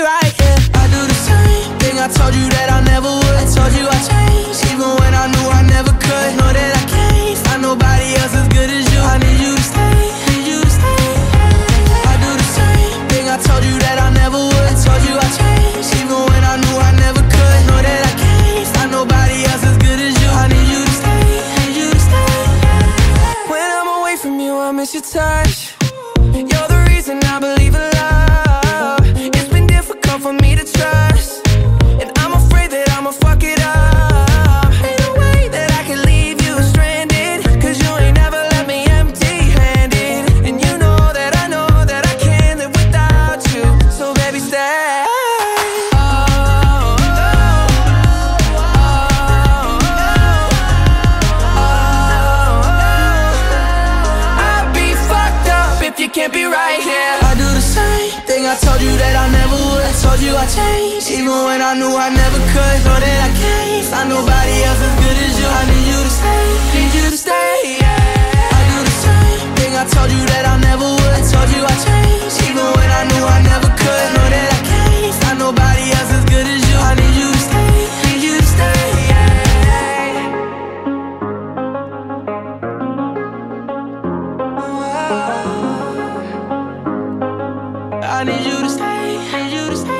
right here. I do the same thing I told you that I never would. I told you I changed, even when I knew I never could. Know that I can't find nobody else as good as you. I need you to stay, need you to stay. I do the same thing I told you that I never would. I told you I changed, even when I knew I never could. Know that I can't find nobody else as good as you. I need you to stay, need you to stay. When I'm away from you, I miss your touch. You're the reason I believe in love. Baby, stay. I'd be fucked up if you can't be right here. I do the same thing I told you that I never would. I told you I changed, even when I knew I never could. Know that I can't find need you to stay, need you to stay.